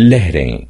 لہریں۔